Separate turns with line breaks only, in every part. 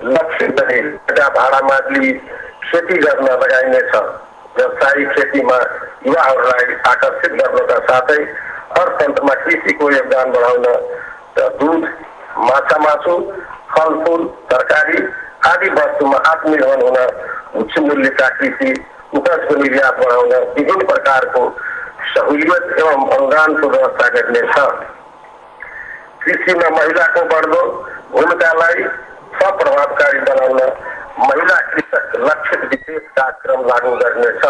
लक्षित गरी भाडामा लिई खेती गर्न लगाइनेछ। व्यावसायिक खेतीमा युवाहरूलाई आकर्षित गर्नका साथै अर्थतन्त्रमा कृषिको योगदान बढाउन दुध माछा मासु फलफुल तरकारी आदि वस्तुमा आत्मनिर्भर हुन उच्च मूल्यका कृषि उपजको निर्यात बढाउन विभिन्न प्रकारको सहुलियत एवं अनुदानको व्यवस्था गर्नेछ। कृषिमा महिलाको बढ्दो भूमिकालाई सप्रभावकारी बनाउन महिला कृषक लक्षित विशेष कार्यक्रम लागू गर्नेछ।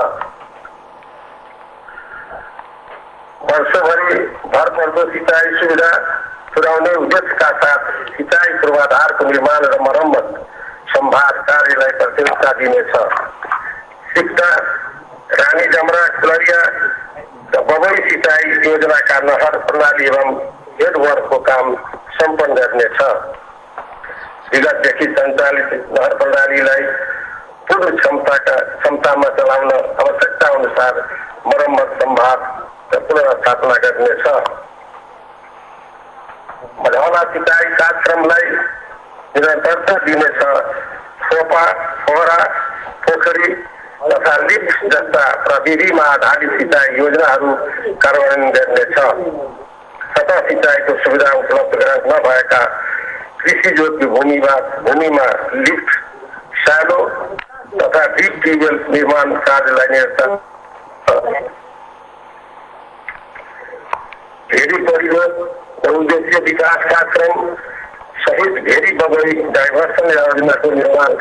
वर्षभरि भरपर्दो सिँचाइ सुविधा पुर्याउने उद्देश्यका साथ सिँचाइ पूर्वाधारको निर्माण र मरम्मत सम्भार कार्यलाई प्राथमिकता दिनेछ। सिक्दा रानी जमरा खुलरिया र बबई सिँचाइ योजनाका नहर प्रणाली एवं हेडवर्कको काम सम्पन्न गर्नेछ। विगतदेखि सञ्चालित नहर प्रणालीलाई पूर्ण क्षमताका क्षमतामा चलाउन आवश्यकता अनुसार मरम्मत सम्भार र पुनर्स्थापना गर्नेछ मझौला सिँचाइ कार्यक्रमलाई निरन्तरता दिनेछ फोपा फोहरा पोखरी तथा लिफ्ट जस्ता प्रविधिमा आधारित सिँचाइ योजनाहरू कार्यान्वयन गर्नेछ सतह सिँचाइको सुविधा उपलब्ध नभएका कृषि जोग्य भूमिमा भूमिमा लिफ्ट सानो तथा डिप ट्युबवेल निर्माण कार्यलाई निरन्तर भेरी परिरोध र उद्देश्य विकास कार्यक्रम सहित भेरी बगरी डाइभर्सन योजनाको निर्माण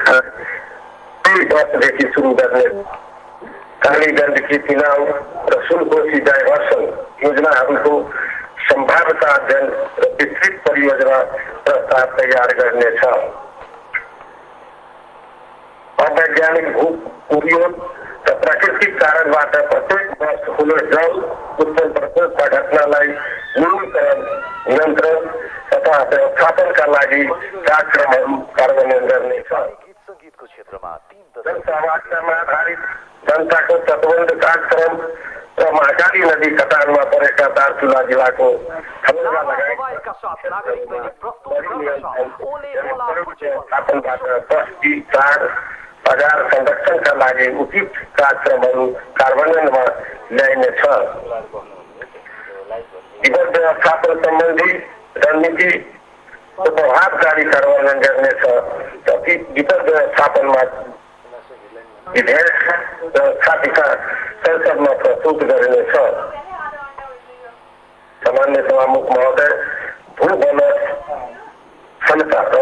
दुई वर्षदेखि सुरु गर्ने काली गण्डकी चुनाव र सुनकोशी डाइभर्सन योजनाहरूको सम्भाव्यता अध्ययन र विस्तृत परियोजना प्रस्ताव तयार गर्नेछ अवैज्ञानिक भू उपयोग र प्राकृतिक कारणबाट प्रत्येक वर्ष हुने जल उत्पन्न प्रकोपका घटनालाई न्यूनीकरण नियन्त्रण तथा व्यवस्थापनका लागि कार्यक्रमहरू कार्यान्वयन गर्नेछ
सङ्गीतको क्षेत्रमा
आधारित जनताको तटबन्ध कार्यक्रम र महाकाली नदी कटारमा परेका दार्चुला चाड बजार संरक्षणका लागि उपयुक्त कार्यक्रमहरू कार्यान्वयनमा ल्याइनेछ। विपद व्यवस्थापन सम्बन्धी रणनीति प्रभावकारी कार्यान्वयन गर्नेछ। र विपद व्यवस्थापनमा विधेयक व्यवस्थापिका संसदमा प्रस्तुत गरिनेछ सामान्य सभामुख महोदय भू बन क्षमता र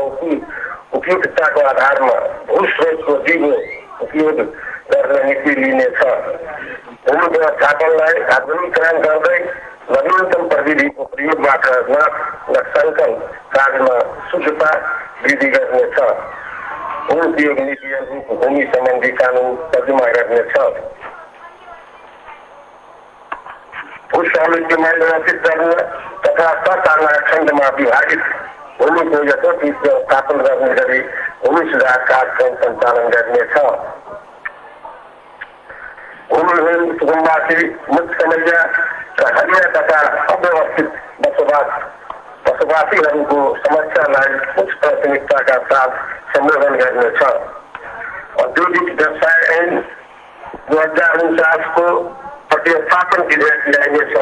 उपयुक्तताको आधारमा भू स्रोतको दिगो उपयोग गर्ने नीति लिनेछ भूमि व्यवस्थापनलाई आधुनिकरण गर्दै नवीनतम प्रविधिको प्रयोगबाट नक्साङ्कन कार्यमा शुद्धता वृद्धि गर्नेछ भू उपयोग नीतिहरू भूमि सम्बन्धी कानुन तर्जुमा गर्नेछ भू स्वामित्वमा व्यवस्थित गर्न तथा सताना खण्डमा विभाजित भूमिको यथोचित व्यवस्थापन गर्ने गरी भूमि सुधार कार्यक्रम सञ्चालन गर्नेछ भूमिहीन कुटुम्बवासी मुक्त समस्या र हरिया तथा अव्यवस्थित बसोबास बसोबासीहरूको समस्यालाई उच्च प्राथमिकताका साथ सम्बोधन गर्नेछ औद्योगिक व्यवसाय ऐन दुई हजार उन्चासको प्रतिस्थापन विधेयक ल्याइनेछ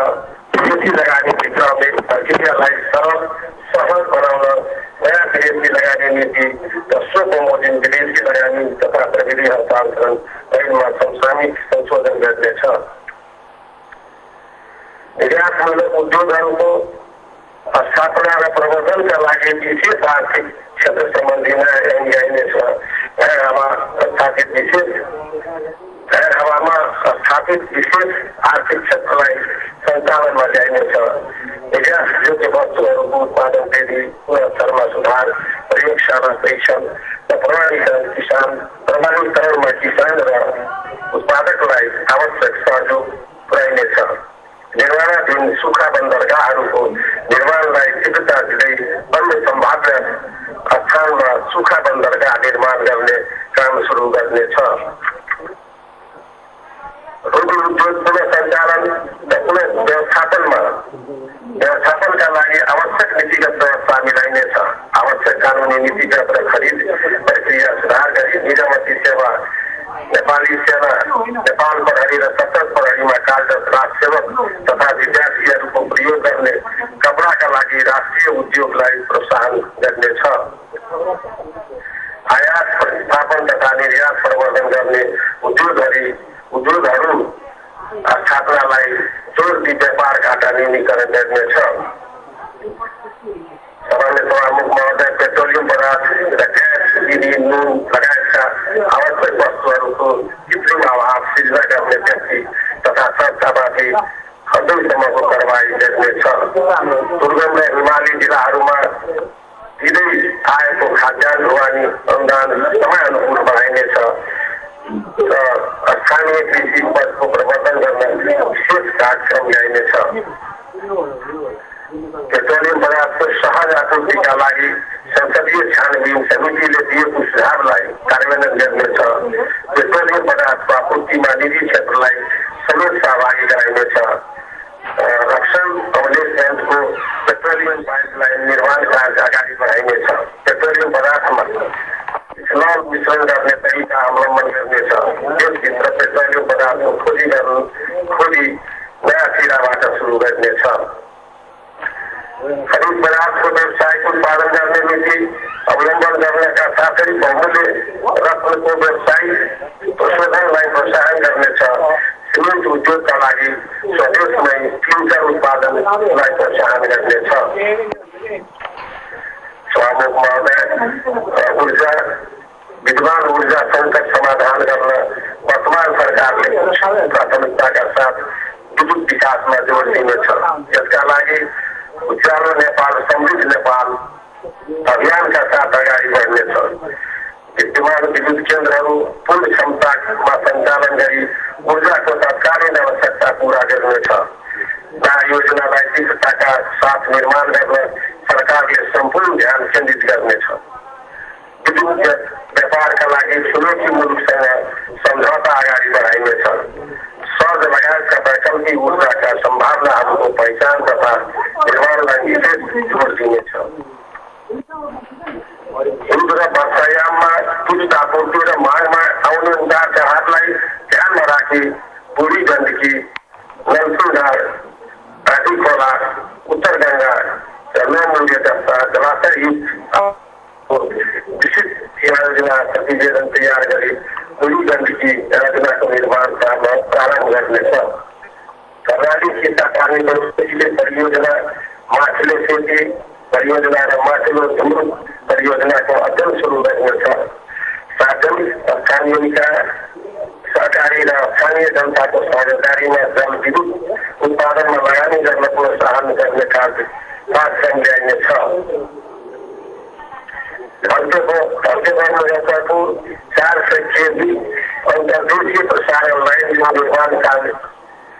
विदेशी लगानी क्षेत्रले प्रक्रियालाई सरल सहज बनाउन नयाँ विदेशी लगानी नीति र स्व बमोजिम विदेशी लगानी तथा प्रविधि हस्तान्तरण ऐनमा समसामयिक संशोधन गर्नेछ निर्यातमूलक उद्योगहरूको स्थापना र प्रवर्धनका लागि विशेष आर्थिक क्षेत्र सम्बन्धी नयाँ ऐन ल्याइनेछ नयाँ हावा स्थापित विशेष हावामा स्थापित विशेष आर्थिक क्षेत्रलाई सञ्चालनमा ल्याइनेछ योग्य वस्तुहरूको उत्पादन वृद्धि गुणस्तरमा सुधार प्रयोगशाला परीक्षण र प्रमाणीकरण किसान प्रमाणीकरणमा किसान र उत्पादकलाई आवश्यक सहयोग पुर्याइनेछ निर्माणाधीन सुखा बन्दरगाहहरूको निर्माणलाई तीव्रता दिँदै अन्य सम्भाव्य स्थानमा सुखा बन्दरगाह निर्माण गर्ने काम सुरु गर्नेछ रुडु उद्योग पुनः सञ्चालन र पुनः व्यवस्थापनमा व्यवस्थापनका लागि आवश्यक नीतिगत व्यवस्था मिलाइनेछ आवश्यक कानुनी नीतिगत र खरिद र सुधार गरी निजामती सेवा नेपाली सेना नेपाल प्रहरी र सशस्त्र प्रहरीमा कार्यरत राज सेवक तथा विद्यार्थीहरूको प्रयोग गर्ने कपडाका लागि राष्ट्रिय उद्योगलाई प्रोत्साहन गर्नेछ आयात प्रतिस्थापन तथा निर्यात प्रवर्धन गर्ने उद्योगहरू उद्योगहरू स्थापनालाई जोड व्यापार घाटा न्यूनीकरण गर्नेछ सभाले प्रमुख महोदय पेट्रोलियम पदार्थ र ग्यास विधि नुन लगायतका आवश्यक वस्तुहरूको कृत्रिम अभाव सिर्जना गर्ने व्यक्ति तथा संस्थामाथि दुर्गम र हिमाली जिल्लाहरूमा दिँदै आएको खाद्यान्न ढुवानी अनुदान समय अनुकूल बनाइनेछ। र स्थानीय कृषि उपजको प्रवर्धन गर्न विशेष कार्यक्रम ल्याइनेछ। बहुमूल्य रत्नको व्यवसाय प्रशोधनलाई प्रोत्साहन गर्नेछ सिमेन्ट उद्योगका लागि स्वदेशमै क्लिन्कर उत्पादनलाई प्रोत्साहन गर्नेछ सभामुख महोदय ऊर्जा विद्वान ऊर्जा सङ्कट समाधान गर्न वर्तमान सरकारले प्राथमिकताका साथ विद्युत विकासमा जोड दिनेछ यसका लागि उज्यालो नेपाल समृद्ध नेपाल अभियानका साथ अगाडि बढ्नेछ विद्यमान विद्युत केन्द्रहरू पूर्ण क्षमतामा सञ्चालन गरी ऊर्जाको तत्कालीन आवश्यकता पूरा गर्नेछ नयाँ योजनालाई शीघ्रताका साथ निर्माण गर्न सरकारले सम्पूर्ण ध्यान केन्द्रित गर्नेछ विद्युत व्यापारका लागि छिमेकी मुलुकसँग सम्झौता अगाडि बढाइनेछ सहज लगायतका वैकल्पिक ऊर्जाका सम्भावनाहरूको पहिचान तथा निर्माणलाई विशेष जोड दिनेछ हिन्दू र वर्षायाममा पुष्ट आपूर्ति र मागमा आउने उदार चढावलाई ध्यानमा राखी बुढी गण्डकी नलसुधार घाटी खोला उत्तर गङ्गा र नौमुल्य जस्ता जलाशय विशिष्ट योजना प्रतिवेदन तयार गरी बुढी गण्डकी योजनाको निर्माण कार्य प्रारम्भ गर्नेछ कर्णाली सीता पानी परियोजना माथिल्लो सेती परियोजना र माथिल्लो झुम्रुक परियोजनाको अध्ययन सुरु गर्नेछ साथै स्थानीय निकाय सरकारी र स्थानीय जनताको सहयोगदारीमा जल विद्युत उत्पादनमा लगानी गर्न प्रोत्साहन गर्ने कार्य कार्यक्रम ल्याइनेछ घन्टेको घन्टेघरमा रहेको चार सय केजी निर्माण कार्य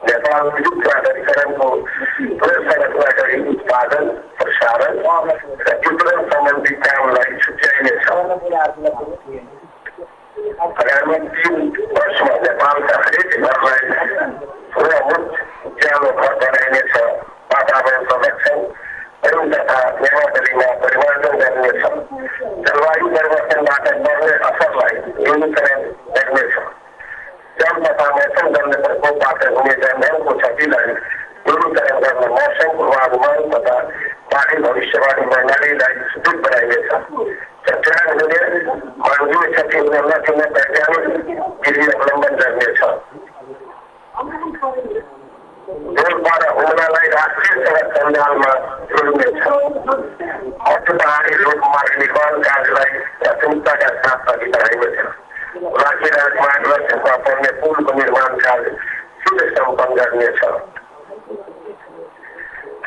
नेपाल विद्युत प्राधिकरणको पुनर्संरचना गरी उत्पादन प्रसारण र वितरण सम्बन्धी कामलाई छुट्याइनेछ आगामी तिन वर्षमा नेपालका हरेक घरलाई मुक्त उज्यालो घर बनाइनेछ वातावरण संरक्षण एवं तथा न्यायदलीमा परिवर्तन गर्नेछ जलवायु परिवर्तनबाट बढ्ने असरलाई न्यूनीकरण गर्नेछ जल तथा मौसम गर्ने प्रकोपबाट हुने जनधनको क्षतिलाई न्यूनीकरण गर्न मौसम पूर्वानुमान तथा बाढी भविष्यवाणी प्रणालीलाई सुदृढ बनाइनेछ चट्याङ मानवीय क्षति हुन नदिने वैज्ञानिक विधि अवलम्बन गर्नेछ हुनालाई राष्ट्रिय सडक सञ्जालमा पहाडी निर्माण कार्यलाई प्राथमिकताका साथ अघि राष्ट्रिय राजमार्ग र क्षेत्रमा पर्ने पुलको निर्माण कार्य शीघ्र सम्पन्न गर्नेछ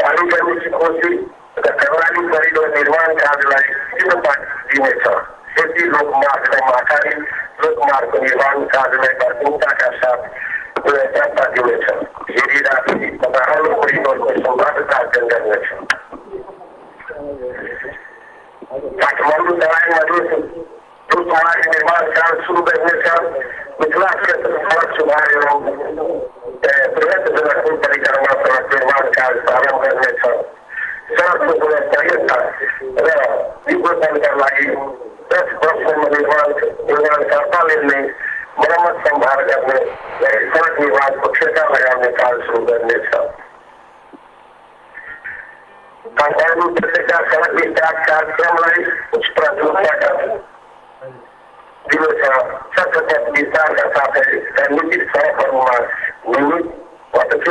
कालीगञ्ज कोशी र कर्णाली करिडोर निर्माण कार्यलाई शीघ्रता दिनेछ खेती लोकमार्ग र महाकाली लोकमार्गको निर्माण कार्यलाई गम्भीरताका साथ जनता दिनेछ हेरिराखी तथा अरू परिवारको सम्भाव्यता अध्ययन गर्नेछ काठमाडौँ दवाईमा दुध प्रणाली निर्माण कार्य सुरु गर्नेछ मिथिला क्षेत्र सडक सुधार एवं बृहत जनकपुर परिक्रमा सडक निर्माण कार्य प्रारम्भ गर्नेछ सडकको गुणस्तरीयता र विगोपनका लागि दस निर्माण निर्माणकर्ताले नै मरम्मत सम्भार गर्ने सडक निर्माणको ठेका लगाउने कार्य सुरु गर्नेछ सडक विस्तार कार्यक्रमलाई उच्च प्राथमिकताका सतत विस्तारका साथै रणनीतिक सडकहरूमा नियमित अध्यक्ष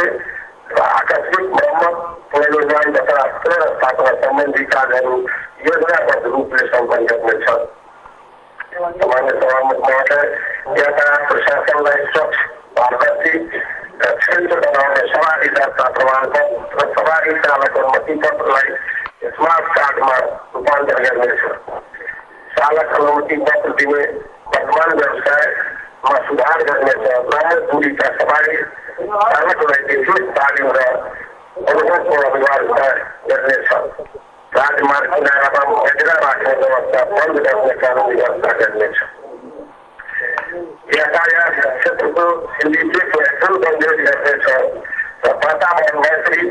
र आकस्मिक मर्मत पुनर्निर्माण तथा पुनर्स्थापना सम्बन्धी कार्यहरू योजनाबद्ध रूपले सम्पन्न गर्नेछ सामान्य सभामुख महोदय प्रशासनलाई स्वच्छ पारदर्शी र क्षेत्र बनाउने सवारी दर्ता प्रमाणपत्र र सवारी चालक अनुमति पत्रलाई स्मार्ट कार्डमा रूपान्तरण गर्नेछ चालक अनुमति पत्र दिने वर्तमान व्यवसायमा सुधार गर्नेछ लामो दूरीका सवारी चालकलाई विशेष तालिम र अनुभवको अनिवार्यता गर्नेछ राजमार्ग किनारामा बजेरा राख्ने व्यवस्था बन्द गर्ने कानुनी व्यवस्था गर्नेछ यातायात क्षेत्रको सिन्डिकेटको एकदम गम्भीर गर्नेछ र वातावरण मैत्री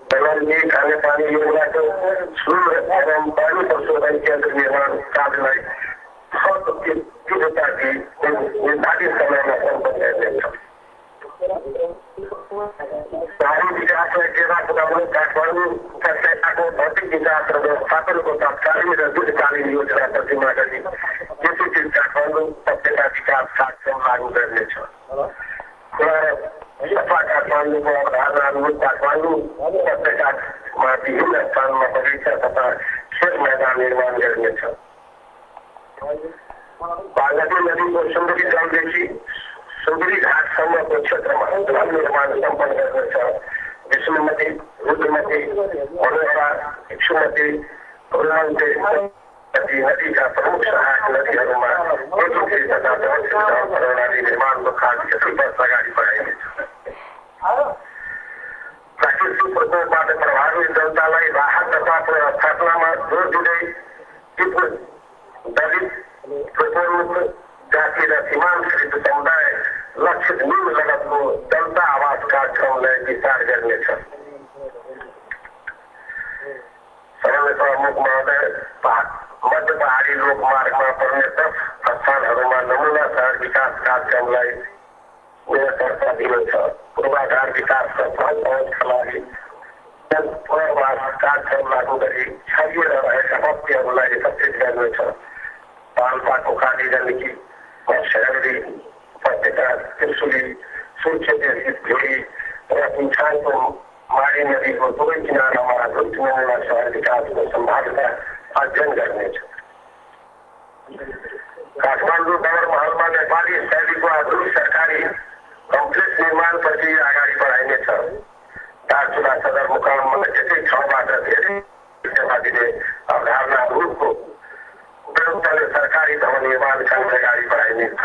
एलएनजी खानेपानी योजनाको सुरु एवं पानी प्रशोधन केन्द्र निर्माण कार्यलाई तीव्रता निर्धारित समयमा सम्पन्न गर्नेछ शहरी विकासलाई टेवा पुर्याउनु काठमाडौँ उपत्यकाको भौतिक विकास र व्यवस्थापनको तत्कालीन र दीर्घकालीन योजना तर्जुमा गरी यसैबीच काठमाडौँ उपत्यका विकास कार्यक्रम लागू गर्नेछ खुला र सफा काठमाडौँको अवधारणा अनुरूप काठमाडौँ उपत्यकामा विभिन्न स्थानमा बगैँचा तथा खेल मैदान निर्माण गर्नेछ बागमती नदीको सुन्दरी जलदेखि सुन्दरी घाटसम्मको क्षेत्रमा जल निर्माण सम्पन्न गर्नेछ विष्णुमती रुद्रमती मनोहरा इक्षुमती रुलान्ते नदी नदीका प्रमुख सहायक नदीहरूमा एकीकृत तथा व्यवस्थित प्रणाली निर्माणको कार्य यति वर्ष अगाडि बढाइनेछ दिँदै दलित प्रकोप जाति र सीमान्तकृत समुदाय लक्षित निम्न लगतको जनता आवास कार्यक्रमलाई विस्तार गर्नेछ प्रमुख महोदय मध्य पहाडी लोकमार्गमा पर्ने दस स्थानहरूमा नमुना सहर विकास कार्यक्रमलाई निरन्तरता दिनेछ पूर्वाधार विकास र सहज पहुँचका लागि कार्यक्रम लागू गरी छरिएर रहेका बस्तीहरूलाई एकत्रित गर्नेछ पाल्पाको गण्डकी शहरी उपत्यका त्रिशुली सुर्खेतदेखि भेडी र पुन्छाङको माडी नदीको दुवै किनारामा रुचुनमुना सहर विकासको सम्भाव्यता अध्ययन गर्नेछ काठमाडौँ नगर महलमा नेपाली शैलीको आधुनिक सरकारी कम्प्लेक्स निर्माण अगाडि बढाइनेछ दार्चुला सदरमुकाममा एकै ठाउँबाट धेरै दिने अवधारणा रूपको उपयुक्तले सरकारी भवन निर्माण काम अगाडि बढाइनेछ।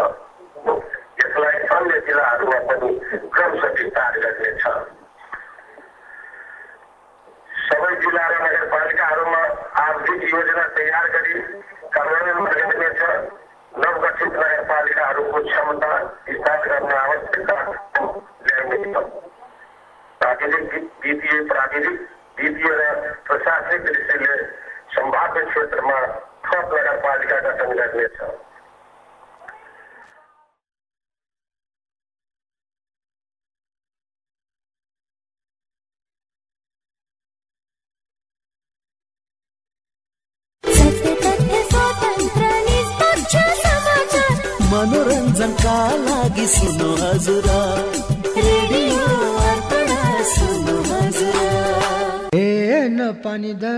यसलाई अन्य जिल्लाहरूमा पनि क्रमशः विस्तार गर्नेछ।
پانی ده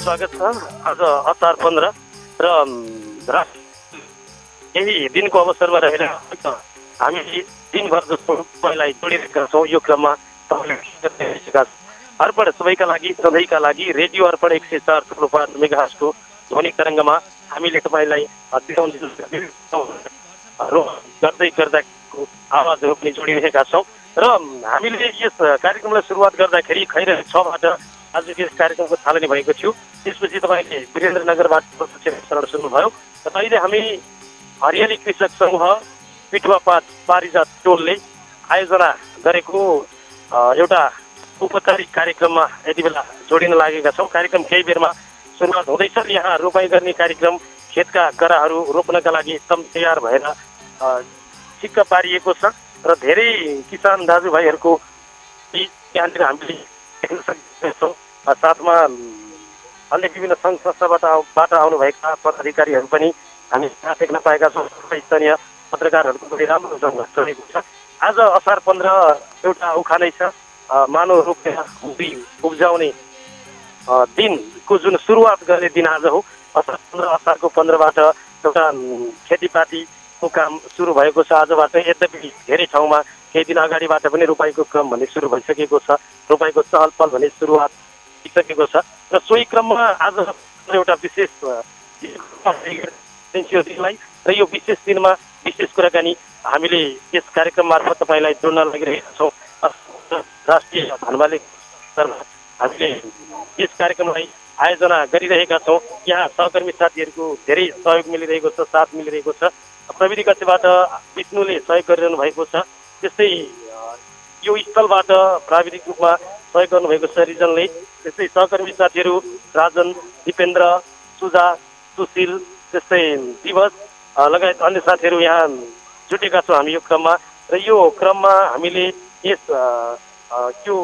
स्वागत छ। आज असार पन्ध्र र यही दिनको अवसरमा रहेर हामी दिनभर जस्तो तपाईँलाई जोडिरहेका छौँ। यो क्रममा तपाईँले। अर्पण सबैका लागि सधैँका लागि रेडियो अर्पण एक सय चार थुप्रो पाँच मेगासको ध्वनि तरङ्गमा हामीले तपाईँलाई गर्दै गर्दाको आवाजहरू पनि जोडिरहेका छौँ। र हामीले यस कार्यक्रमलाई सुरुवात गर्दाखेरि खैर छबाट आजको यस कार्यक्रमको थालनी भएको थियो। त्यसपछि तपाईँले वीरेन्द्रनगरबाट प्रसारण सुन्नुभयो र अहिले हामी हरियाली कृषक समूह पिठुवा पारिजात टोलले आयोजना गरेको एउटा औपचारिक कार्यक्रममा यति बेला जोडिन लागेका छौँ कार्यक्रम केही बेरमा सुरुवात हुँदैछ यहाँ रोपाइ गर्ने कार्यक्रम खेतका गराहरू रोप्नका लागि एकदम तयार भएर अ, चिक्क पारिएको छ र धेरै किसान दाजुभाइहरूको त्यहाँनिर हामीले देख्न सकिरहेका छौँ अ, साथमा अन्य विभिन्न सङ्घ संस्थाबाट आउ- बाट आउनुभएका पदाधिकारीहरू पनि हामी देख्न पाएका छौँ। सबै स्थानीय पत्रकारहरूको पनि राम्रोसँग चलेको छ। आज असार पन्ध्र एउटा उखानै छ। मानव रोपेर हुरी उब्जाउने दिनको जुन सुरुवात गर्ने दिन आज हो। असार पन्ध्र असारको पन्ध्रबाट एउटा खेतीपातीको काम सुरु भएको छ। आजबाट यद्यपि धेरै ठाउँमा केही दिन अगाडिबाट पनि रोपाइँको क्रम भन्ने सुरु भइसकेको छ। रोपाइँको चहल पहल भन्ने सुरुवात भइसकेको छ। र सोही क्रममा आज एउटा विशेष दिनलाई र यो विशेष दिनमा विशेष कुराकानी हामीले यस कार्यक्रम मार्फत तपाईँलाई जोड्न लागिरहेका छौँ। राष्ट्रिय स्तरमा हामीले यस कार्यक्रमलाई आयोजना गरिरहेका छौँ। यहाँ सहकर्मी साथीहरूको धेरै सहयोग मिलिरहेको छ साथ मिलिरहेको छ। प्रविधि कक्षबाट विष्णुले सहयोग गरिरहनु भएको छ। त्यस्तै यो स्थलबाट प्राविधिक रूपमा सहयोग गर्नुभएको छ रिजनले। त्यस्तै सहकर्मी साथीहरू राजन दिपेन्द्र सुजा सुशील त्यस्तै दिवस लगायत अन्य साथीहरू यहाँ जुटेका छौँ हामी यो क्रममा। र यो क्रममा हामीले यस अ, अ, यो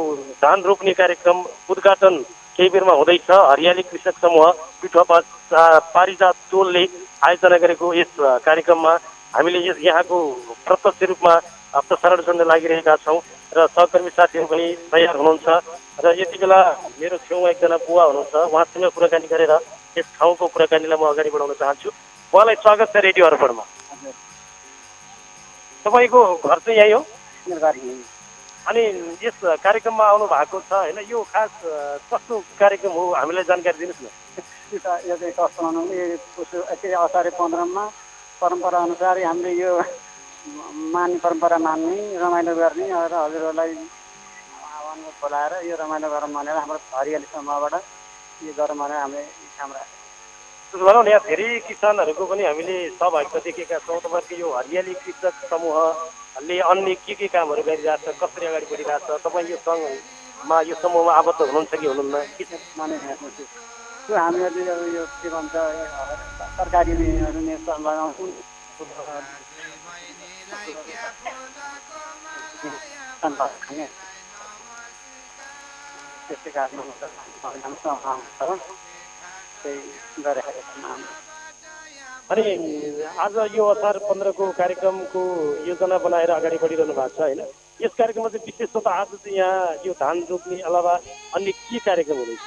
धान रोप्ने कार्यक्रम उद्घाटन केही बेरमा हुँदैछ। हरियाली कृषक समूह पिठुवा पारिजात टोलले आयोजना गरेको यस कार्यक्रममा हामीले यस यहाँको प्रत्यक्ष रूपमा प्रसारण गर्न लागिरहेका छौँ र सहकर्मी साथीहरू पनि तयार हुनुहुन्छ। र यति बेला मेरो छेउमा एकजना बुवा हुनुहुन्छ। उहाँसँग कुराकानी गरेर यस ठाउँको कुराकानीलाई म अगाडि बढाउन चाहन्छु। उहाँलाई स्वागत छ रेडियो अर्पणमा। तपाईँको घर चाहिँ यहीँ हो? अनि यस कार्यक्रममा आउनु भएको छ होइन? यो खास कस्तो कार्यक्रम हो? हामीलाई जानकारी दिनुहोस् न।
यो चाहिँ कस्तो भनौँ असारे पन्ध्रमा परम्परा अनुसार हामीले यो मान्ने परम्परा मान्ने रमाइलो गर्ने र हजुरहरूलाई आह्वान बोलाएर यो रमाइलो गरौँ भनेर हाम्रो हरियाली समूहबाट यो गरौँ भनेर हामीले हाम्रा
त्यसो भनौँ न यहाँ धेरै किसानहरूको पनि हामीले सहभागिता देखेका छौँ। तपाईँको यो हरियाली कृषक समूहले अन्य के के कामहरू गरिरहेछ कसरी अगाडि बढिरहेछ तपाईँ यो सङ्घमा यो समूहमा आबद्ध हुनुहुन्छ कि हुनुहुन्न? छ?
त्यो हामीहरूले अब यो के भन्छ सरकारी लगाउँछौँ
अनि आज यो असार पन्ध्रको कार्यक्रमको योजना बनाएर अगाडि बढिरहनु भएको छ होइन? यस कार्यक्रममा चाहिँ विशेषतः आज चाहिँ यहाँ यो धान रोप्ने अलावा अन्य के कार्यक्रम हुँदैछ?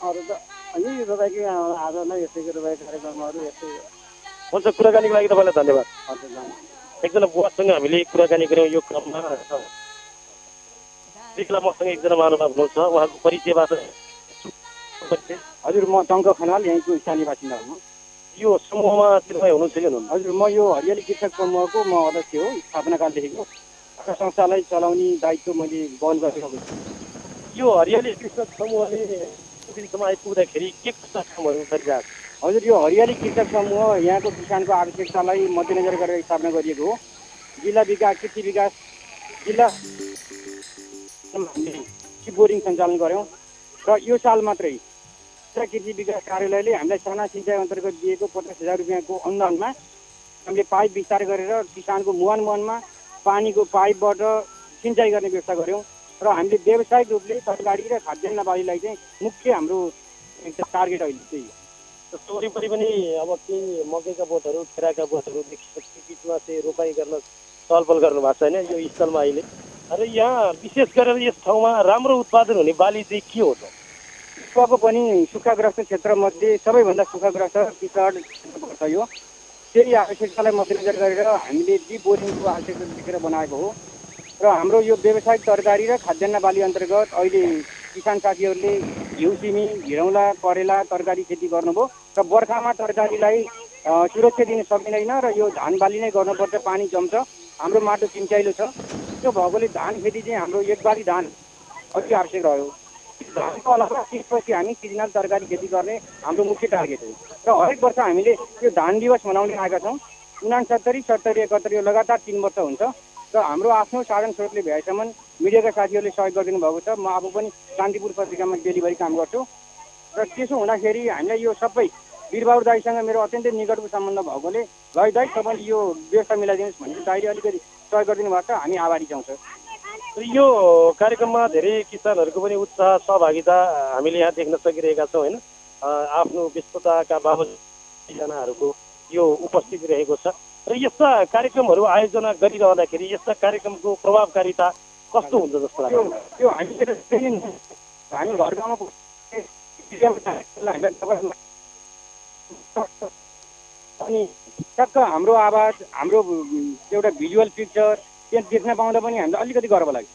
अरू त यही तपाईँको आज नै यस्तै रोपाइ कार्यक्रमहरू यस्तै
हुन्छ कुराकानीको लागि तपाईँलाई धन्यवाद। एकजना बुवासँग हामीले कुराकानी गऱ्यौँ यो क्रममा। मसँग एकजना महानुभाव हुनुहुन्छ उहाँको परिचयबाट परिचय।
हजुर म टङ्क खनाल यहीँको स्थानीय बासिन्दा हुँ।
यो समूहमा तपाईँ हुनुहुन्छ कि हुनुहुन्न?
हजुर म यो हरियाली कृषक समूहको म अध्यक्ष हो स्थापनाकालदेखिको संस्थालाई चलाउने दायित्व मैले वहन गरिरहेको छु।
यो हरियाली कृषक समूहले आइपुग्दाखेरि के कस्ता कामहरू गरिरहेको छ?
हजुर यो हरियाली कृषक समूह यहाँको किसानको आवश्यकतालाई मध्यनजर गरेर स्थापना गरिएको हो। जिल्ला विकास कृषि विकास जिल्ला बोरिङ सञ्चालन गऱ्यौँ र यो साल मात्रै जिल्ला कृषि विकास कार्यालयले हामीलाई साना सिँचाइ अन्तर्गत दिएको पचास हजार रुपियाँको अनुदानमा हामीले पाइप विस्तार गरेर किसानको मुहान मुहानमा पानीको पाइपबाट सिँचाइ गर्ने व्यवस्था गऱ्यौँ र हामीले व्यावसायिक रूपले तरकारी र खाद्यान्न बालीलाई चाहिँ मुख्य हाम्रो टार्गेट अहिले चाहिँ।
जस्तो वरिपरि पनि अब केही मकैका बोटहरू केराका बोटहरू देखिसके बिचमा चाहिँ रोपाइ गर्न छलफल गर्नु भएको छ होइन यो स्थलमा अहिले। र यहाँ विशेष गरेर यस ठाउँमा राम्रो उत्पादन हुने बाली चाहिँ के हो त?
विश्वको पनि सुक्खाग्रस्त क्षेत्रमध्ये सबैभन्दा सुक्खाग्रस्त किसाड पर्छ यो त्यही आवश्यकतालाई मध्यनजर गरेर हामीले डी बोरिङको आवश्यकता देखेर बनाएको हो। र हाम्रो यो व्यावसायिक तरकारी र खाद्यान्न बाली अन्तर्गत अहिले किसान साथीहरूले घिउ सिमी घिरौँला करेला तरकारी खेती गर्नुभयो र बर्खामा तरकारीलाई सुरक्षा दिन सकिँदैन र यो धान बाली नै गर्नुपर्छ पानी जम्छ। हाम्रो माटो सिँचाइलो छ। त्यो भएकोले धान खेती चाहिँ हाम्रो एक बारी धान अति आवश्यक रह्यो। धानको अलावा त्यसपछि हामी सिजनल तरकारी खेती गर्ने हाम्रो मुख्य टार्गेट हो। र हरेक वर्ष हामीले यो धान दिवस मनाउँदै आएका छौँ। उनासत्तरी सत्तरी एकहत्तरी लगातार तिन वर्ष हुन्छ। र हाम्रो आफ्नो साधन स्रोतले भ्याएसम्म मिडियाका साथीहरूले सहयोग गरिदिनु भएको छ। म आफू पनि शान्तिपुर पत्रिकामा डेलिभरी काम गर्छु। र त्यसो हुँदाखेरि हामीलाई यो सबै वीरबहादुर दाईसँग मेरो अत्यन्तै निकटको सम्बन्ध भएकोले दाई तपाईँले यो व्यवस्था मिलाइदिनुहोस् भने दाईले अलिकति सहयोग गरिदिनु भएको छ। हामी आभारी छौँ
यो कार्यक्रममा धेरै किसानहरूको पनि उत्साह सहभागिता हामीले यहाँ देख्न सकिरहेका छौँ होइन? आफ्नो व्यस्तताका बावजुदजनाहरूको यो उपस्थिति रहेको छ। र यस्ता कार्यक्रमहरू आयोजना गरिरहँदाखेरि यस्ता कार्यक्रमको प्रभावकारिता कस्तो हुन्छ जस्तो लाग्छ?
त्यो नि हामी घर गाउँमा अनि टक्क हाम्रो आवाज हाम्रो एउटा भिजुअल पिक्चर त्यहाँ देख्न पाउँदा पनि हामीलाई अलिकति गर्व लाग्यो।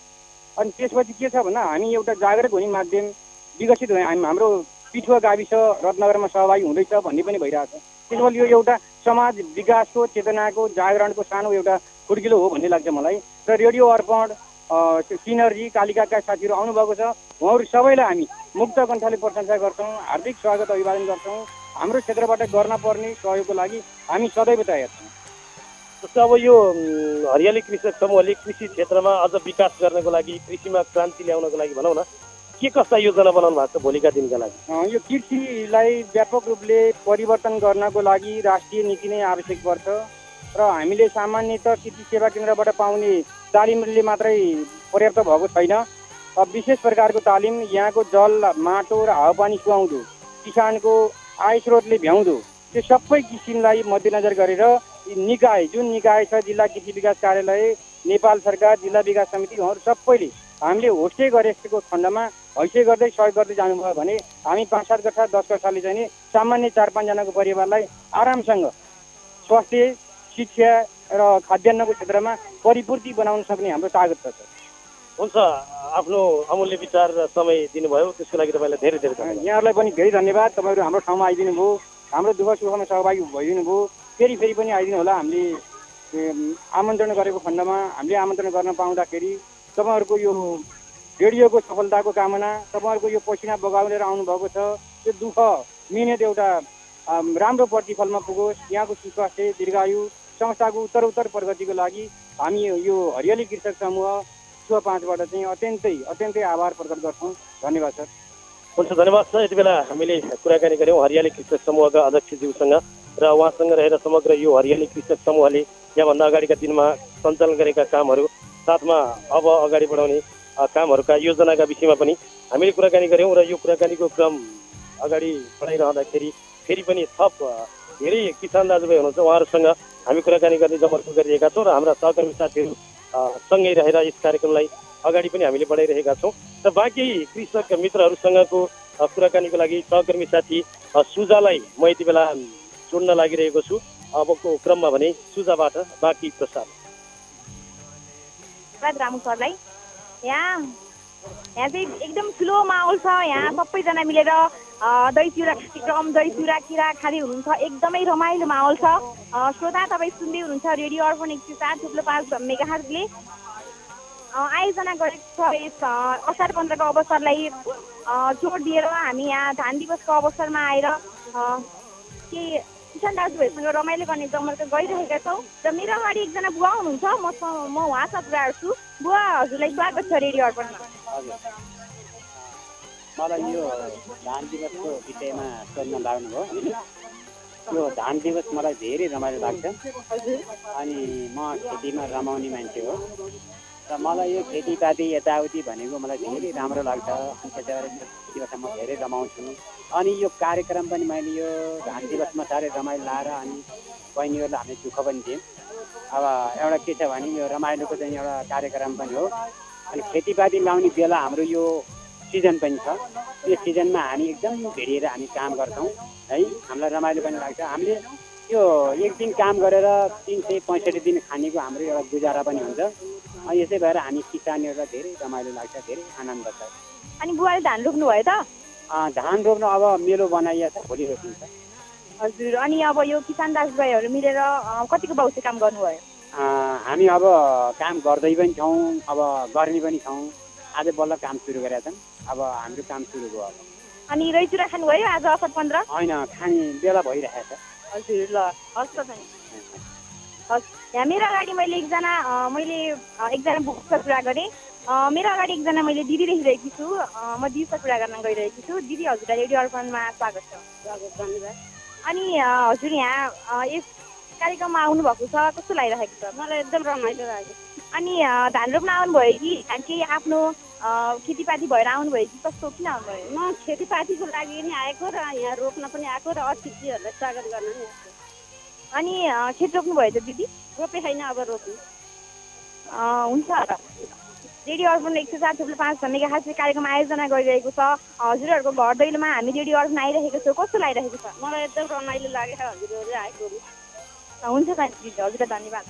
अनि त्यसपछि के छ भन्दा हामी एउटा जागरुक हुने माध्यम विकसित हुने हामी हाम्रो पिठुवा गाविस रत्नगरमा सहभागी हुँदैछ भन्ने पनि भइरहेको छ। त्यसपछि यो एउटा समाज विकासको चेतनाको जागरणको सानो एउटा खुड्किलो हो भन्ने लाग्छ मलाई। र रेडियो अर्पण सिनर्जी कालिकाका साथीहरू आउनुभएको छ। उहाँहरू सबैलाई हामी मुक्त कण्ठले प्रशंसा गर्छौँ हार्दिक स्वागत अभिवादन गर्छौँ। हाम्रो क्षेत्रबाट गर्न पर्ने सहयोगको लागि हामी सदैव तयार छौँ।
जस्तो अब यो हरियाली कृषक समूहले कृषि क्षेत्रमा अझ विकास गर्नको लागि कृषिमा क्रान्ति ल्याउनको लागि भनौँ न के कस्ता योजना बनाउनु भएको छ भोलिका दिनका लागि?
यो कृषिलाई व्यापक रूपले परिवर्तन गर्नको लागि राष्ट्रिय नीति नै आवश्यक पर्छ। र हामीले सामान्यत कृषि सेवा केन्द्रबाट पाउने तालिमले मात्रै पर्याप्त भएको छैन। विशेष प्रकारको तालिम यहाँको जल माटो र हावापानी सुहाउँदो किसानको आय स्रोतले भ्याउँदो त्यो सबै किसिमलाई मध्यनजर गरेर निकाय जुन निकाय छ जिल्ला कृषि विकास कार्यालय नेपाल सरकार जिल्ला विकास समिति उहाँहरू सबैले हामीले होस्टे गरेको खण्डमा हैसे गर्दै सहयोग गर्दै जानुभयो भने हामी पाँच सात कक्षा दस कक्षाले चाहिँ नि सामान्य चार पाँचजनाको परिवारलाई आरामसँग स्वास्थ्य शिक्षा र खाद्यान्नको क्षेत्रमा परिपूर्ति बनाउन सक्ने हाम्रो तागत छ।
हुन्छ आफ्नो अमूल्य विचार र समय दिनुभयो। त्यसको लागि तपाईँलाई धेरै धेरै धन्यवाद।
यहाँहरूलाई पनि धेरै धन्यवाद। तपाईँहरू हाम्रो ठाउँमा आइदिनु भयो हाम्रो दुःख सुखमा सहभागी भइदिनु भयो फेरि फेरि पनि आइदिनु होला हामीले आमन्त्रण गरेको खण्डमा। हामीले आमन्त्रण गर्न पाउँदाखेरि तपाईँहरूको यो रेडियोको सफलताको कामना तपाईँहरूको यो पसिना बगाउनेर आउनुभएको छ। त्यो दुःख मिहिनेत एउटा राम्रो प्रतिफलमा पुगोस्। यहाँको सुस्वास्थ्य दीर्घायु संस्थाको उत्तर उत्तर प्रगतिको लागि हामी यो हरियाली कृषक समूह विश्व पाँचबाट चाहिँ अत्यन्तै अत्यन्तै आभार प्रकट गर्छौँ। धन्यवाद सर।
हुन्छ धन्यवाद छ यति बेला हामीले कुराकानी गऱ्यौँ हरियाली कृषक समूहका अध्यक्षज्यूसँग र उहाँसँग रहेर समग्र यो हरियाली कृषक समूहले यहाँभन्दा अगाडिका दिनमा सञ्चालन गरेका कामहरू साथमा अब अगाडि बढाउने
कामहरूका योजनाका विषयमा पनि हामीले कुराकानी गऱ्यौँ र यो कुराकानीको क्रम अगाडि बढाइरहँदाखेरि फेरि पनि थप धेरै किसान दाजुभाइ हुनुहुन्छ। उहाँहरूसँग हामी कुराकानी गर्ने जमर्को गरिरहेका छौँ र हाम्रा सहकर्मी साथीहरू सँगै रहेर यस कार्यक्रमलाई अगाडि पनि हामीले बढाइरहेका छौँ। र बाँकी कृषक मित्रहरूसँगको कुराकानीको लागि सहकर्मी साथी सुजालाई म यति बेला जोड्न लागिरहेको छु। अबको क्रममा भने सुजाबाट बाँकी प्रसार
धन्यवाद रामु यहाँ चाहिँ एकदम ठुलो माहौल छ यहाँ सबैजना मिलेर दही चिउरा क्रम दही चिउरा किरा खाँदै हुनुहुन्छ एकदमै रमाइलो माहौल छ। श्रोता तपाईँ सुन्दै हुनुहुन्छ रेडियो अर्पण एक सय सात थुप्रो पाँच मेगाहरले आयोजना गरेको छ यस असार पन्ध्रको अवसरलाई जोड दिएर हामी यहाँ धान दिवसको अवसरमा आएर अ, के किसान दाजुभाइसँग रमाइलो गर्ने जमर्को गरिरहेका छौँ र मेरो अगाडि एकजना बुवा हुनुहुन्छ म म उहाँसँग कुरा गर्छु। बुवा हजुरलाई स्वागत छ रेडियो अर्पणमा।
मलाई यो धान दिवसको विषयमा सोध्न लाग्नुभयो। यो धान दिवस मलाई धेरै रमाइलो लाग्छ। अनि म खेतीमा रमाउने मान्छे हो। र मलाई यो खेतीपाती यताउति भनेको मलाई धेरै राम्रो लाग्छ। अनि दिवस म धेरै रमाउँछु। अनि यो कार्यक्रम पनि मैले यो धान दिवसमा साह्रै रमाइलो लाएर अनि बहिनीहरूलाई हामीले दुःख पनि दियौँ। अब एउटा के छ भने यो रमाइलोको चाहिँ एउटा कार्यक्रम पनि हो। अनि खेतीपाती लाउने बेला हाम्रो यो सिजन पनि छ। यो सिजनमा हामी एकदम भिडिएर हामी काम गर्छौँ। है हामीलाई रमाइलो पनि लाग्छ। हामीले यो एक दिन काम गरेर तिन सय पैँसठी दिन खानेको हाम्रो एउटा गुजारा पनि हुन्छ। अनि यसै भएर हामी किसानीहरूलाई धेरै रमाइलो लाग्छ धेरै आनन्द छ।
अनि बुवाले धान रोप्नुभयो त?
अँ, धान रोप्न अब मेलो बनाइएको छ भोलि रोपिन्छ।
हजुर अनि अब यो किसान दाजुभाइहरू मिलेर कतिको बाउसे काम गर्नुभयो?
हामी अब काम गर्दै पनि छौँ अब गर्ने पनि छौँ। आज बल्ल काम सुरु गरेका छन्। अब हाम्रो काम सुरु भयो अब।
अनि रही चुरा खानुभयो आज असार पन्ध्र?
होइन खाने बेला भइरहेको छ।
हजुर ल हस् त हस् यहाँ मेरो अगाडि मैले एकजना मैले एकजना बुकसँग कुरा गरेँ। मेरो अगाडि एकजना मैले दिदी देखिरहेकी छु। म दिदीसँग कुरा गर्न गइरहेकी छु। दिदी हजुरलाई रेडियो अर्पणमा स्वागत छ। स्वागत धन्यवाद अनि हजुर यहाँ यस कार्यक्रममा आउनुभएको छ कस्तो लागिरहेको छ? मलाई एकदम रमाइलो लाग्यो। अनि धान रोप्न आउनुभयो कि केही आफ्नो खेतीपाती भएर आउनुभयो कि कस्तो किन आउनुभयो?
म खेतीपातीको लागि नि आएको र यहाँ रोप्न पनि आएको र अतिथिहरूलाई स्वागत गर्न नि आएको।
अनि खेत रोप्नुभयो त दिदी?
रोपे छैन अब रोप्नु।
हुन्छ रेडियो अर्पण एक सय सात थुप्रो पाँच भन्ने खास कार्यक्रम आयोजना गरिरहेको छ। हजुरहरूको घर दैलोमा हामी रेडियो अर्पण आइरहेको छौँ। कस्तो लागिरहेको छ?
मलाई एकदम रमाइलो लाग्यो। हजुरहरू आएको
हुन्छ त दिदी हजुरलाई धन्यवाद।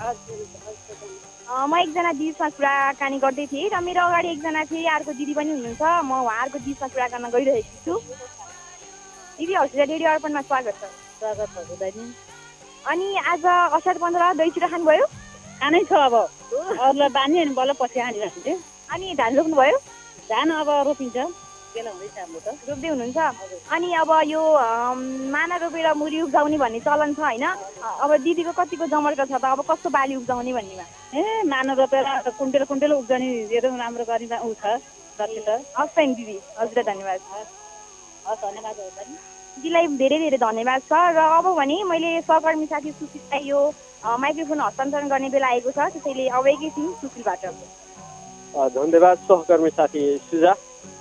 म एकजना दिदीसँग कुराकानी गर्दै थिएँ र मेरो अगाडि एकजना फेरि अर्को दिदी पनि हुनुहुन्छ। म उहाँहरूको दिदीसँग कुरा गर्न गइरहेको छु। दिदी हजुरलाई रेडियो अर्पणमा स्वागत छ।
स्वागत हजुरलाई नि
अनि आज असार पन्ध्र दही चिरा खानुभयो
खानै छ अब। अरूलाई बानी अनि बल्ल पछि हानिराख्छु
अनि धान रोप्नुभयो
धान अब रोपिन्छ। बेला हुँदैछ हाम्रो त।
रोप्दै हुनुहुन्छ? अनि अब यो माना रोपेर मुरी उब्जाउने भन्ने चलन छ होइन? अब दिदीको कतिको जमर्को छ त? अब कस्तो बाली उब्जाउने भन्नेमा?
ए मानो रोपेर कुन्टेल कुन्टेल उब्जनी एकदम राम्रो गर्ने ऊ छ।
हस् त दिदी। हजुरलाई धन्यवाद।
हस्। धन्यवाद हजुर
दिदीलाई धेरै धेरै धन्यवाद छ। र अब भने मैले सहकर्मी साथी सुशीललाई यो माइक्रोफोन हस्तान्तरण गर्ने बेला आएको छ। त्यसैले अब एकैछिन सुशीलबाट।
धन्यवाद सहकर्मी साथी सुजा।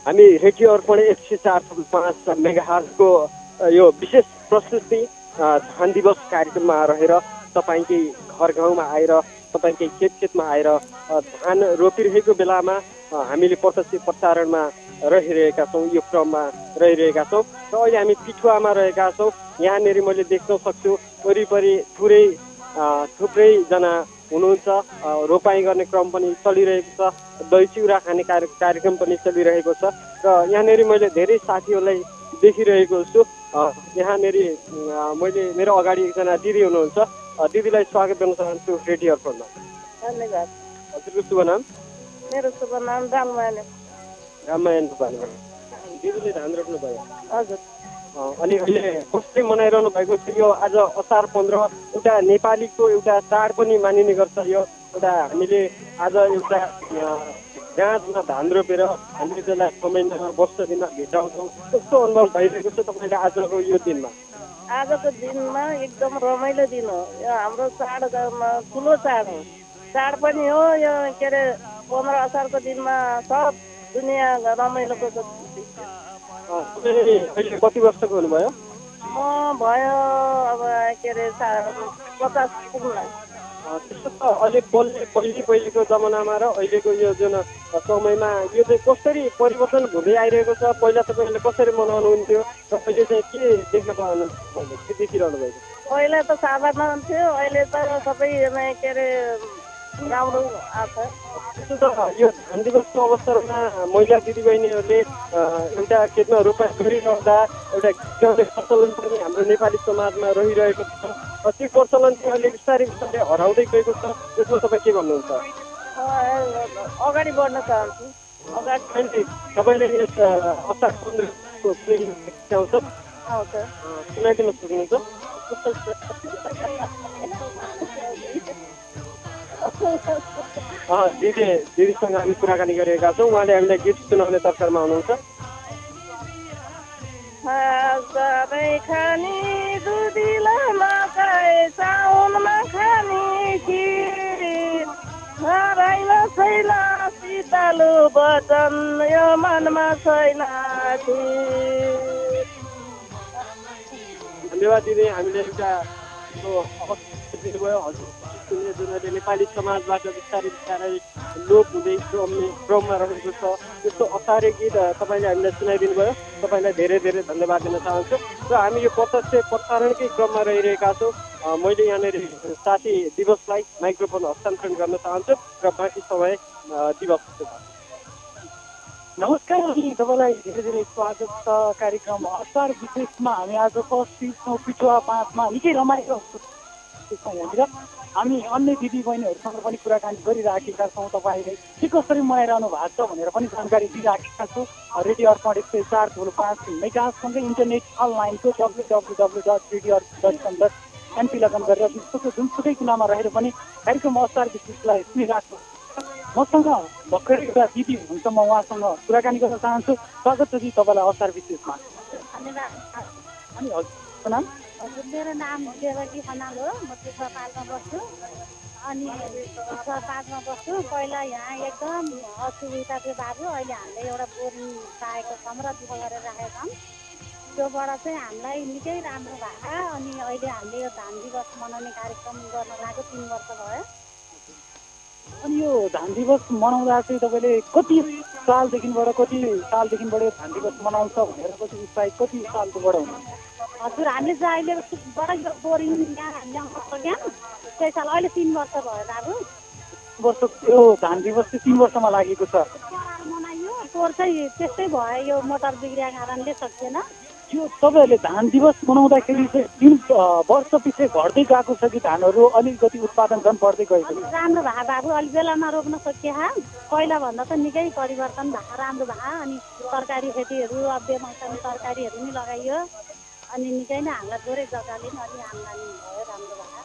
हामी रेडियो अर्पण एक सय चार पाँच मेगाहरको यो विशेष प्रस्तुति धान दिवस कार्यक्रममा रहेर तपाईँकै घर गाउँमा आएर तपाईँकै खेत खेतमा आएर धान रोपिरहेको बेलामा हामीले प्रत्यक्ष प्रसारणमा रहिरहेका छौँ यो क्रममा रहिरहेका छौँ। र अहिले हामी पिठुवामा रहेका छौँ। यहाँनिर मैले देख्न सक्छु वरिपरि थुरै थुप्रैजना हुनुहुन्छ। रोपाइँ गर्ने क्रम पनि चलिरहेको छ। दही चिउरा खाने कार्य कार्यक्रम पनि चलिरहेको छ। र यहाँनिर मैले धेरै साथीहरूलाई देखिरहेको छु। यहाँनिर मैले मेरो अगाडि एकजना दिदी हुनुहुन्छ। दिदीलाई स्वागत गर्न चाहन्छु रेडियो अर्पणमा।
धन्यवाद।
हजुरको शुभ नाम?
मेरो शुभ नाम राममाया
रामायण भन्नुभयो दिदीले धान रोप्नुभयो।
हजुर।
अ, अनि अहिले कसरी मनाइरहनु भएको छ यो आज असार पन्ध्र एउटा नेपालीको एउटा चाड पनि मानिने गर्छ। यो एउटा हामीले आज एउटा अ, गाँसमा धान रोपेर हामीले त्यसलाई समयमा वर्ष दिनमा भेटाउँछौँ। कस्तो अनुभव भइरहेको छ तपाईँले आजको यो दिनमा?
आजको दिनमा एकदम रमाइलो दिन हो। यो हाम्रो चाड ठुलो चाड हो। चाड पनि हो यो के अरे
पन्ध्र असारको दिनमा सब दुनियाँ रमाइलोको
अहिले कति वर्षको हुनुभयो
म भयो अब के अरे पचास
अँ, त्यस्तो त अहिले पहिले पहिले पहिलेको जमानामा र अहिलेको यो जुन समयमा यो चाहिँ कसरी परिवर्तन हुँदै आइरहेको छ पहिला तपाईँहरूले कसरी मनाउनुहुन्थ्यो र अहिले चाहिँ के देख्न पाउनु के देखिरहनु भएको
पहिला त साधारण थियो अहिले त सबै के अरे राम्रो
यो धन दिवसको अवसरमा महिला दिदीबहिनीहरूले एउटा खेतमा रोपाइ गरिरहँदा एउटा गीत गाउने प्रचलन पनि हाम्रो नेपाली समाजमा रहिरहेको छ। त्यो प्रचलन चाहिँ अहिले बिस्तारै बिस्तारै हराउँदै गएको छ। त्यसमा तपाईँ के भन्नुहुन्छ?
अगाडि बढ्न चाहन्छु।
अगाडि तपाईँले यस असार पन्ध्रको सुनाइदिन सक्नुहुन्छ? दिदी दिदीसँग हामी कुराकानी गरेका छौँ। उहाँले हामीलाई गीत सुनाउने तर्करमा हुनुहुन्छ।
छैन सितालु वचन यो मनमा छैन।
धन्यवाद दिदी हामीले एउटा सुन्ने जुन नेपाली समाजबाट बिस्तारै बिस्तारै लोप हुँदै क्रमले क्रममा रहेको छ त्यस्तो असारे गीत तपाईँले हामीलाई सुनाइदिनु भयो तपाईँलाई धेरै धेरै धन्यवाद दिन चाहन्छु र हामी यो प्रत्यक्ष प्रसारणकै क्रममा रहिरहेका छौँ मैले यहाँनिर साथी दिवसलाई माइक्रोफोन हस्तान्तरण गर्न चाहन्छु र बाँकी समय दिवस
नमस्कार अनि तपाईँलाई धेरै धेरै स्वागत छ कार्यक्रम असार विशेषमा हामी आज छौँ पिठुवा पाँचमा निकै रमाइलो यहाँनिर हामी अन्य दिदी बहिनीहरूसँग पनि कुराकानी गरिराखेका छौँ तपाईँले। के कसरी मनाइरहनु भएको छ भनेर पनि जानकारी दिइराखेका छौँ। रेडियो अर्पण एक सय चार धुलो पाँच मेगासँगै इन्टरनेट अनलाइनको W W W dot radio dot com dot NP log on गरेर विश्वको जुनसुकै कुनामा रहेर पनि कार्यक्रम असार विशेषलाई सुनिराख्नु मसँग भर्खरै एउटा दिदी हुनुहुन्छ म उहाँसँग कुराकानी गर्न चाहन्छु। स्वागत छ दिदी तपाईँलाई असार विशेषमा अनि हजुरको नाम?
हजुर मेरो नाम देवकी खनाल हो। म चित्र पालमा बस्छु। अनि पालमा बस्छु। पहिला यहाँ एकदम असुविधा थियो बाबु अहिले हामीले एउटा बोरिङ पाएको छौँ र दुःख गरेर राखेका छौँ। त्योबाट चाहिँ हामीलाई निकै राम्रो भएको। अनि अहिले हामीले यो धान दिवस मनाउने कार्यक्रम गर्न लाग्यो तिन वर्ष भयो।
अनि यो धान दिवस मनाउँदा चाहिँ तपाईँले कति सालदेखिबाट कति सालदेखिबाट यो धान दिवस मनाउँछ भनेर कति उत्साहित कति सालकोबाट हुनुहुन्छ?
हजुर हामीले चाहिँ अहिलेबाट यो बोरिङ यहाँ हामीले सक्यौँ त्यही साल अहिले तिन वर्ष भयो बाबु
वर्ष यो धान दिवस चाहिँ तिन वर्षमा लागेको छ।
मनाइयो। पोहोर चाहिँ त्यस्तै भयो यो मोटर बिग्रिएको कारणले सकिएन
यो तपाईँहरूले धान दिवस मनाउँदाखेरि चाहिँ तिन वर्ष पछि घट्दै गएको छ कि धानहरू? अलिकति उत्पादन झन् बढ्दै गएको छ।
राम्रो भयो बाबु। अलिक बेलामा रोप्न सकिए पहिला भन्दा त निकै परिवर्तन भएको राम्रो भयो अनि तरकारी खेतीहरू अब बेमौसमी तरकारीहरू नि लगाइयो। अनि निकै नै हामीलाई थोरै जग्गाले नि अलि आम्दानी भयो राम्रो भयो।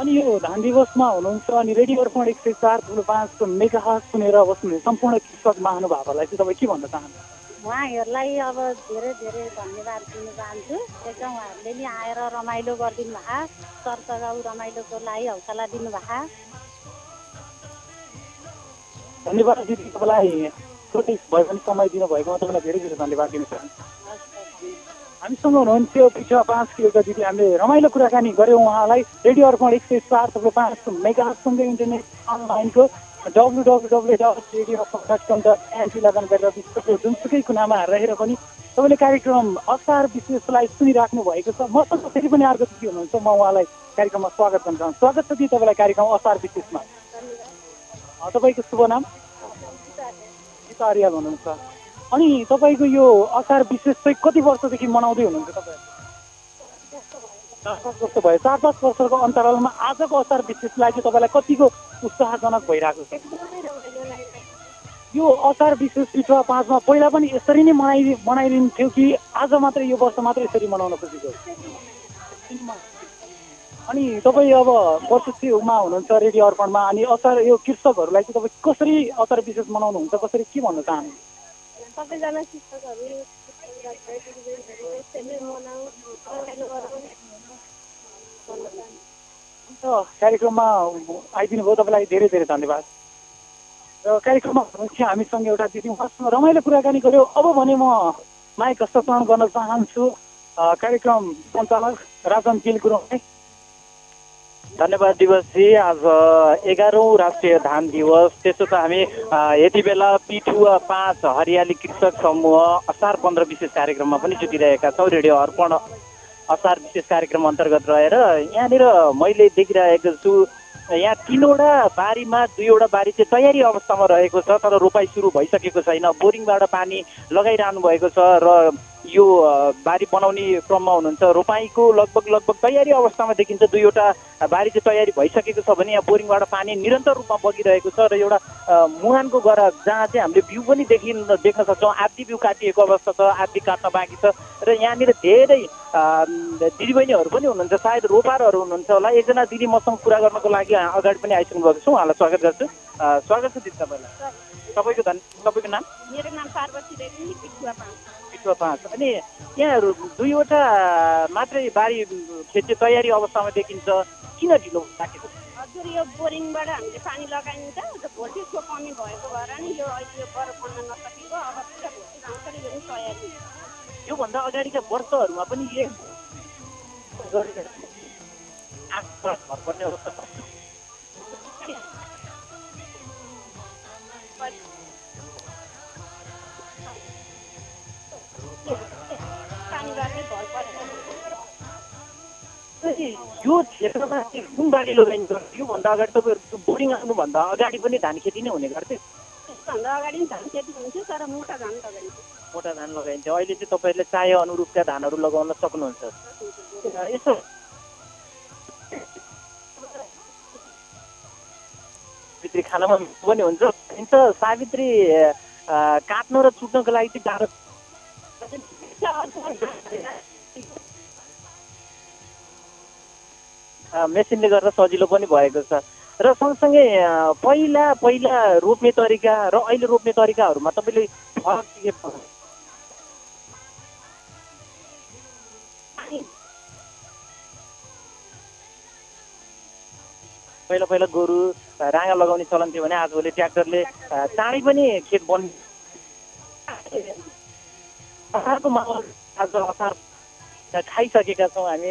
अनि यो धान दिवसमा हुनुहुन्छ अनि रेडियो अर्पण एक सय चार ठुलो पाँचको मेगा सुनेर बस्नुहुने सम्पूर्ण कृषक महानुभावहरूलाई चाहिँ तपाईँ के भन्न चाहनुहुन्छ?
उहाँहरूलाई अब धेरै धेरै धन्यवाद दिन चाहन्छु। एकदम उहाँहरूले नि आएर रमाइलो गरिदिनु भएको सरसगाउ रमाइलोको लागि हौसला दिनुभएको
धन्यवाद दिदी तपाईँलाई छोटै भए पनि समय दिनुभएकोमा तपाईँलाई धेरै धेरै धन्यवाद दिन चाहन्छु। हामीसँग हुनुहुन्थ्यो पिछा पाँचको एउटा दिदी हामीले रमाइलो कुराकानी गऱ्यौँ उहाँलाई। रेडियो अर्पण एक सय चार तपाईँको पाँच मेगासँगै इन्टरनेट अनलाइनको W W W dot radio dot com log on गरेर विश्वको जुनसुकै कुनामा रहेर पनि तपाईँले कार्यक्रम असार विशेषलाई सुनिराख्नु भएको छ। मसँग फेरि पनि अर्को दिदी हुनुहुन्छ म उहाँलाई कार्यक्रममा स्वागत गर्न चाहन्छु। स्वागत छ दिदी तपाईँलाई कार्यक्रम असार विशेषमा? तपाईँको शुभ नाम? गीता आर्याल हुनुहुन्छ। अनि तपाईँको यो असार विशेष चाहिँ कति वर्षदेखि मनाउँदै हुनुहुन्छ तपाईँ? चार पाँच वर्ष भयो। चार पाँच वर्षको अन्तरालमा आजको असार विशेषलाई चाहिँ तपाईँलाई कतिको उत्साहजनक भइरहेको छ? यो असार विशेष पिठुवा पाँचमा पहिला पनि यसरी नै मनाइ मनाइदिन्थ्यो कि आज मात्रै यो वर्ष मात्रै यसरी मनाउन खोजेको? अनि तपाईँ अब प्रस्तुतिमा हुनुहुन्छ रेडियो अर्पणमा अनि असार यो कृषकहरूलाई चाहिँ तपाईँ कसरी असार विशेष मनाउनुहुन्छ कसरी के भन्न चाहनुहुन्छ?
सबैजना शिक्षकहरू
कार्यक्रममा आइदिनु भयो तपाईँलाई धेरै धेरै धन्यवाद। र कार्यक्रममा हुनुहुन्छ हामीसँग एउटा दिदी उहाँसँग रमाइलो कुराकानी गर्यो। अब भने म माइक हस्तान्तरण गर्न चाहन्छु। कार्यक्रम सञ्चालक राजन तिल गुरुङलाई
धन्यवाद दिवसजी। आज एघारौँ राष्ट्रिय धान दिवस। त्यसो त हामी यति बेला पिठुवा पाँच हरियाली कृषक समूह असार पन्ध्र विशेष कार्यक्रममा पनि जुटिरहेका छौँ। रेडियो अर्पण असार विशेष कार्यक्रम अन्तर्गत रहेर यहाँनिर मैले देखिरहेको छु यहाँ तिनवटा बारीमा दुईवटा बारी चाहिँ तयारी अवस्थामा रहेको छ तर रोपाइ सुरु भइसकेको छैन। बोरिङबाट पानी लगाइरहनु भएको छ र यो बारी बनाउने क्रममा हुनुहुन्छ। रोपाइँको लगभग लगभग तयारी अवस्थामा देखिन्छ दुईवटा बारी चाहिँ तयारी भइसकेको छ भने यहाँ बोरिङबाट पानी निरन्तर रूपमा बगिरहेको छ र एउटा मुहानको गरा जहाँ चाहिँ हामीले बिउ पनि देखिन देख्न सक्छौँ। आधी बिउ काटिएको अवस्था छ आधी काट्न बाँकी छ र यहाँनिर धेरै दिदीबहिनीहरू पनि हुनुहुन्छ सायद रोपारहरू हुनुहुन्छ होला। एकजना दिदी मसँग कुरा गर्नको लागि अगाडि पनि आइसक्नु भएको छु। उहाँलाई स्वागत गर्छु। स्वागत छ दिदी तपाईँलाई। तपाईँको धन तपाईँको नाम?
मेरो नाम पार्वती
विश्व पाँच अनि यहाँ दुईवटा मात्रै बारी खेत तयारी अवस्थामा देखिन्छ। किन ढिलो राखेको छ?
हजुर यो बोरिङबाट हामीले पानी लगाइन्छ। भोल्टेजको कमी भएको भएर नि यो अहिले यो गर बन्न नसकेको अब तयारी
योभन्दा अगाडिका वर्षहरूमा पनि यही गरिरहेको अवस्था यो क्षेत्रमा चाहिँ कुन बाली लगाइन्छ योभन्दा अगाडि तपाईँहरू बोरिङ आउनुभन्दा अगाडि पनि धान खेती नै हुने गर्थ्यो।
अगाडि धान खेती हुन्थ्यो तर मोटा धान लगाइन्छ।
मोटा धान लगाइन्थ्यो अहिले चाहिँ तपाईँहरूले चाहे अनुरूपका धानहरू लगाउन सक्नुहुन्छ। यसो। सावित्री खानामा पनि हुन्छ। सावित्री काट्न र चुट्नको लागि चाहिँ गाह्रो मेसिनले गर्दा सजिलो पनि भएको छ। र सँगसँगै पहिला पहिला रोप्ने तरिका र अहिले रोप्ने तरिकाहरूमा तपाईँले फरक के पहिला पहिला गोरु राँगा लगाउने चलन थियो भने आजभोलि ट्र्याक्टरले चाँडै पनि खेत बन असारको माहौल आज असार खाइसकेका छौँ हामी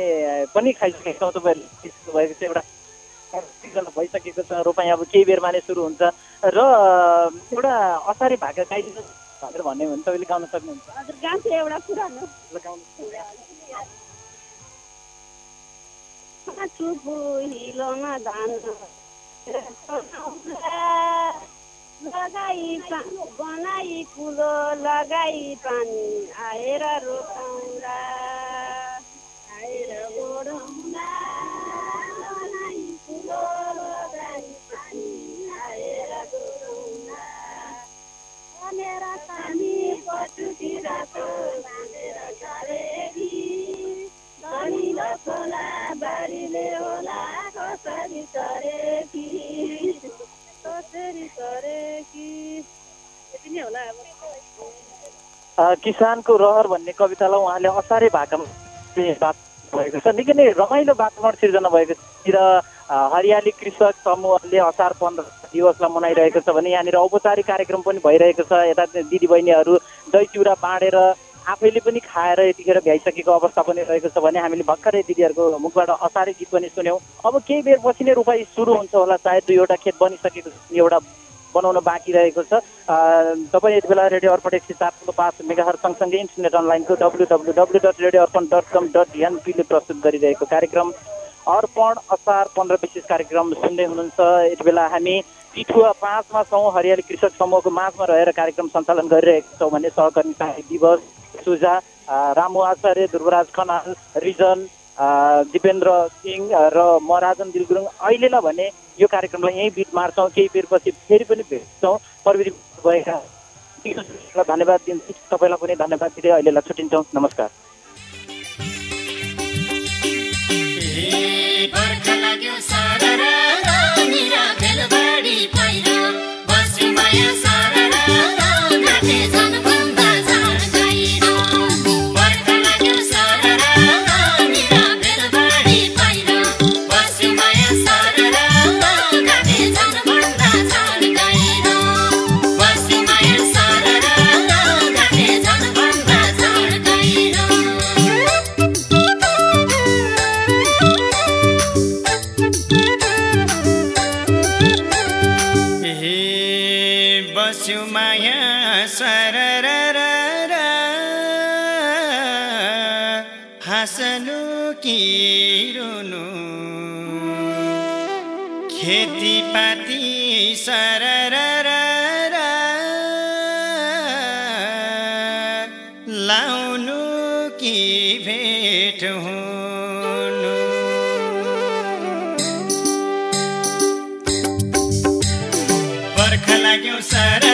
पनि खाइसकेका छौँ तपाईँहरूले भएको छ एउटा सिजन भइसकेको छ रोपाइँ अब केही बेरमा नै सुरु हुन्छ। र एउटा असारे भाका गाइदिनु भनेर भन्ने भने तपाईँले गाउन सक्नुहुन्छ।
एउटा लगाई बनाई कुलो लगाई पानी आएर रोपाउँला आएर कुलो पानी आएर धनिलो खोला बारीले होला कसरी चढेकी
किसानको रहर भन्ने कवितालाई उहाँले असारे बात भएको छ। निकै नै रमाइलो वातावरण सिर्जना भएको छ। र हरियाली कृषक समूहले असार पन्ध्र दिवसलाई मनाइरहेको छ भने यहाँनिर औपचारिक कार्यक्रम पनि भइरहेको छ। यता दिदीबहिनीहरू दही चिउरा बाँडेर आफैले पनि खाएर यतिखेर भ्याइसकेको अवस्था पनि रहेको छ भने हामीले भर्खरै दिदीहरूको मुखबाट असारे गीत पनि सुन्यौँ। अब केही बेर पछि नै रोपाइ सुरु हुन्छ होला सायद दुईवटा खेत बनिसकेको एउटा बनाउन बाँकी रहेको छ। तपाईँ यति बेला रेडियो अर्पण एक सय सातको पाँच मेगाहर सँगसँगै इन्टरनेट अनलाइनको W W W dot radio Arpan dot com dot एनपीले प्रस्तुत गरिरहेको कार्यक्रम। अर्पण असार पन्ध्र विशेष कार्यक्रम सुन्दै हुनुहुन्छ। यति बेला हामी पिठुवा पाँचमा छौँ हरियाली कृषक समूहको माझमा रहेर कार्यक्रम सञ्चालन गरिरहेका छौँ भने सहकर्मी साथी दिवस। सुजा रामु आचार्य ध्रुवराज खनाल रिजन दिपेन्द्र सिंह र म राजन दिलगुरुङ अहिलेलाई भने यो कार्यक्रमलाई यहीँ बिट मार्छौँ केही बेरपछि फेरि पनि भेट्छौँ। प्रविधि भएका धन्यवाद दिन्छु। तपाईँलाई पनि धन्यवाद दिँदै अहिलेलाई छुट्टिन्छौँ नमस्कार।
सारा
खेतीपाती सर लाउनु कि भेट हुनु? बर्खा लाग्यो सर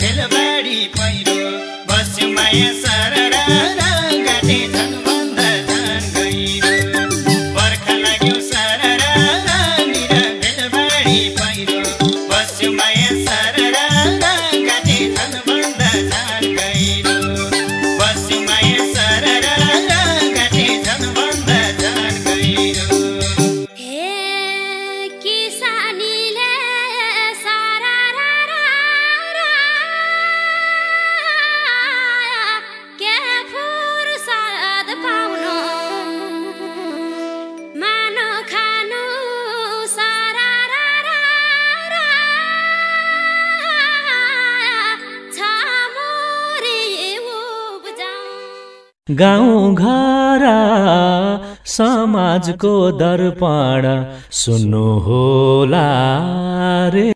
भेलबाडी पहिरो। बस्यो माया
सर
गाउँ घर समाजको दर्पण सुन्नुहोला रे।